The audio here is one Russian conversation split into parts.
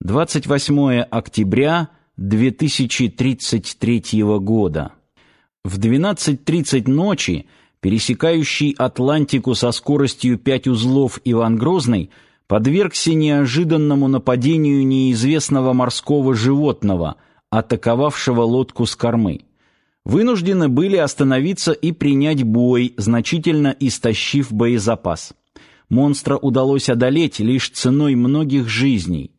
28 октября 2033 года. В 12.30 ночи пересекающий Атлантику со скоростью 5 узлов Иван Грозный подвергся неожиданному нападению неизвестного морского животного, атаковавшего лодку с кормы. Вынуждены были остановиться и принять бой, значительно истощив боезапас. Монстра удалось одолеть лишь ценой многих жизней.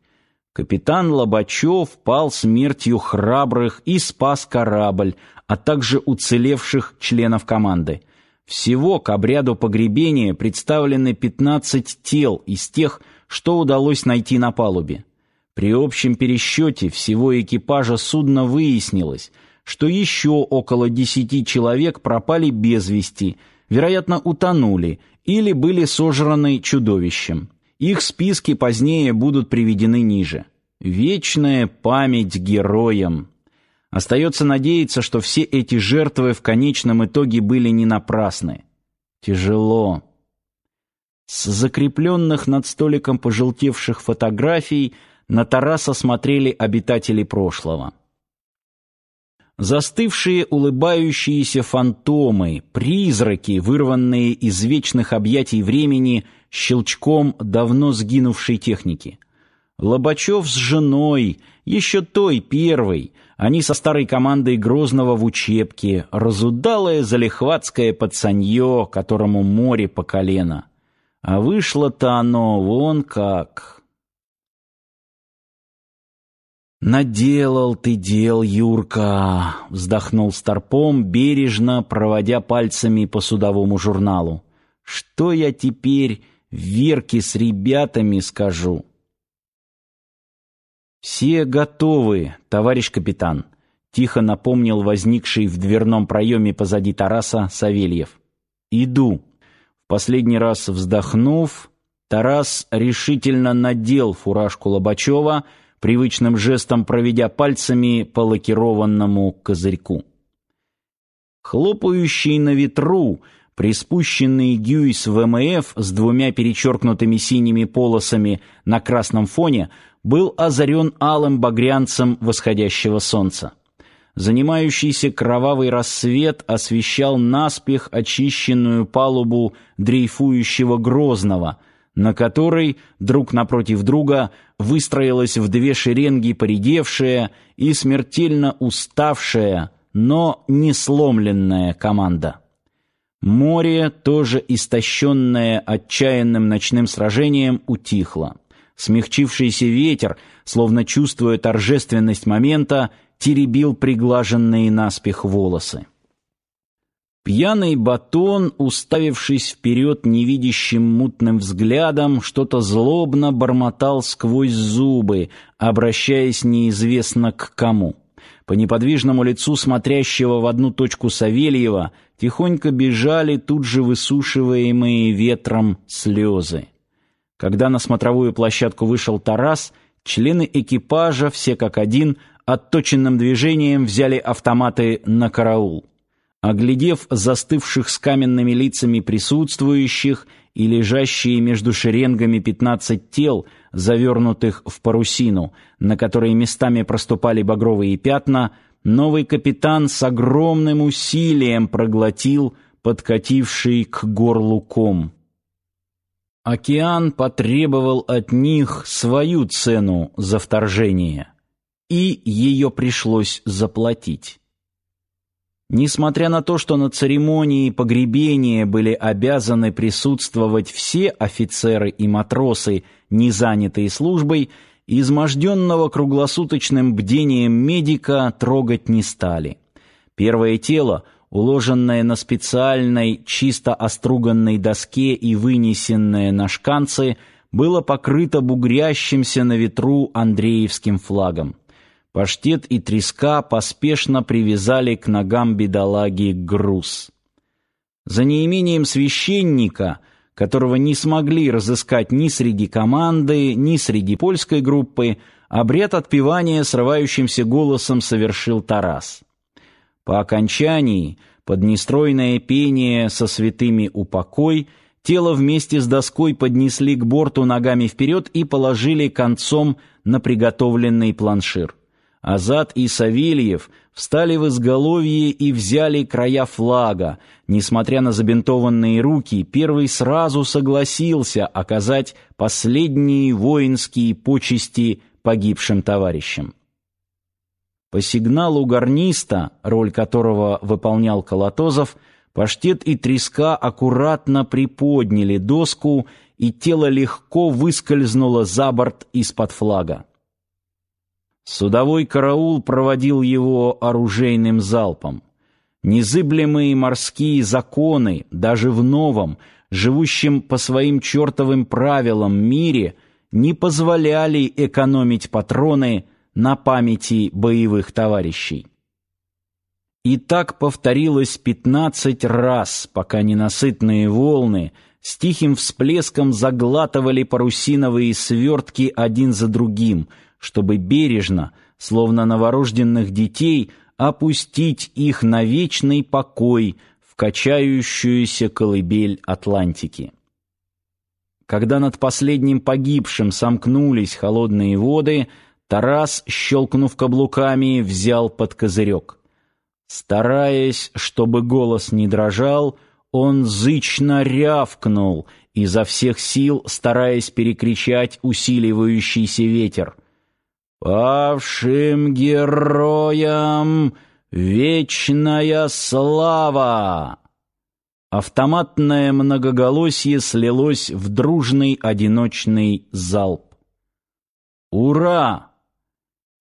Капитан Лобачев пал смертью храбрых и спас корабль, а также уцелевших членов команды. Всего к обряду погребения представлены 15 тел из тех, что удалось найти на палубе. При общем пересчете всего экипажа судна выяснилось, что еще около 10 человек пропали без вести, вероятно, утонули или были сожраны чудовищем. Их списки позднее будут приведены ниже. Вечная память героям. Остается надеяться, что все эти жертвы в конечном итоге были не напрасны. Тяжело. С закрепленных над столиком пожелтевших фотографий на Тараса смотрели обитатели прошлого. Застывшие улыбающиеся фантомы, призраки, вырванные из вечных объятий времени щелчком давно сгинувшей техники. Лобачев с женой, еще той первой, они со старой командой Грозного в учебке, разудалое залихватское пацанье, которому море по колено. А вышло-то оно вон как... «Наделал ты дел, Юрка!» — вздохнул Старпом, бережно проводя пальцами по судовому журналу. «Что я теперь Верке с ребятами скажу?» «Все готовы, товарищ капитан», — тихо напомнил возникший в дверном проеме позади Тараса Савельев. «Иду». В последний раз вздохнув, Тарас решительно надел фуражку Лобачева — привычным жестом проведя пальцами по лакированному козырьку. Хлопающий на ветру, приспущенный Гюйс ВМФ с двумя перечеркнутыми синими полосами на красном фоне был озарен алым багрянцем восходящего солнца. Занимающийся кровавый рассвет освещал наспех очищенную палубу дрейфующего Грозного — на которой друг напротив друга выстроилась в две шеренги поредевшая и смертельно уставшая, но не сломленная команда. Море, тоже истощенное отчаянным ночным сражением, утихло. Смягчившийся ветер, словно чувствуя торжественность момента, теребил приглаженные наспех волосы. Пьяный батон, уставившись вперед невидящим мутным взглядом, что-то злобно бормотал сквозь зубы, обращаясь неизвестно к кому. По неподвижному лицу смотрящего в одну точку Савельева тихонько бежали тут же высушиваемые ветром слезы. Когда на смотровую площадку вышел Тарас, члены экипажа, все как один, отточенным движением взяли автоматы на караул. Оглядев застывших с каменными лицами присутствующих и лежащие между шеренгами пятнадцать тел, завернутых в парусину, на которой местами проступали багровые пятна, новый капитан с огромным усилием проглотил подкативший к горлу ком. Океан потребовал от них свою цену за вторжение, и ее пришлось заплатить. Несмотря на то, что на церемонии погребения были обязаны присутствовать все офицеры и матросы, не занятые службой, изможденного круглосуточным бдением медика трогать не стали. Первое тело, уложенное на специальной чисто оструганной доске и вынесенное на шканцы, было покрыто бугрящимся на ветру Андреевским флагом. Паштет и треска поспешно привязали к ногам бедолаги груз. За неимением священника, которого не смогли разыскать ни среди команды, ни среди польской группы, обряд отпевания срывающимся голосом совершил Тарас. По окончании, под нестройное пение со святыми упокой, Тело вместе с доской поднесли к борту ногами вперед и положили концом на приготовленный планшир. Азат и Савельев встали в изголовье и взяли края флага. Несмотря на забинтованные руки, первый сразу согласился оказать последние воинские почести погибшим товарищам. По сигналу гарниста, роль которого выполнял Колотозов, паштет и треска аккуратно приподняли доску, и тело легко выскользнуло за борт из-под флага. Судовой караул проводил его оружейным залпом. Незыблемые морские законы, даже в новом, живущем по своим чертовым правилам мире, не позволяли экономить патроны на памяти боевых товарищей. И так повторилось пятнадцать раз, пока ненасытные волны с тихим всплеском заглатывали парусиновые свертки один за другим — чтобы бережно, словно новорожденных детей, опустить их на вечный покой в качающуюся колыбель Атлантики. Когда над последним погибшим сомкнулись холодные воды, Тарас, щелкнув каблуками, взял под козырек. Стараясь, чтобы голос не дрожал, он зычно рявкнул, изо всех сил стараясь перекричать усиливающийся ветер — Павшим героям вечная слава! Автоматное многоголосье слилось в дружный одиночный залп. Ура!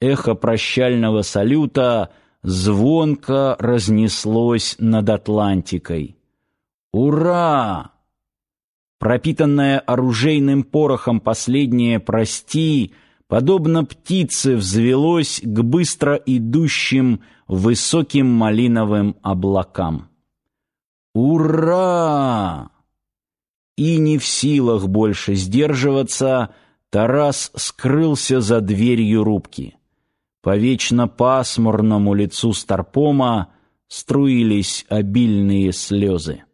Эхо прощального салюта звонко разнеслось над Атлантикой. Ура! Пропитанное оружейным порохом последнее «прости» подобно птице взвелось к быстро идущим высоким малиновым облакам. Ура! И не в силах больше сдерживаться, Тарас скрылся за дверью рубки. По вечно пасмурному лицу Старпома струились обильные слезы.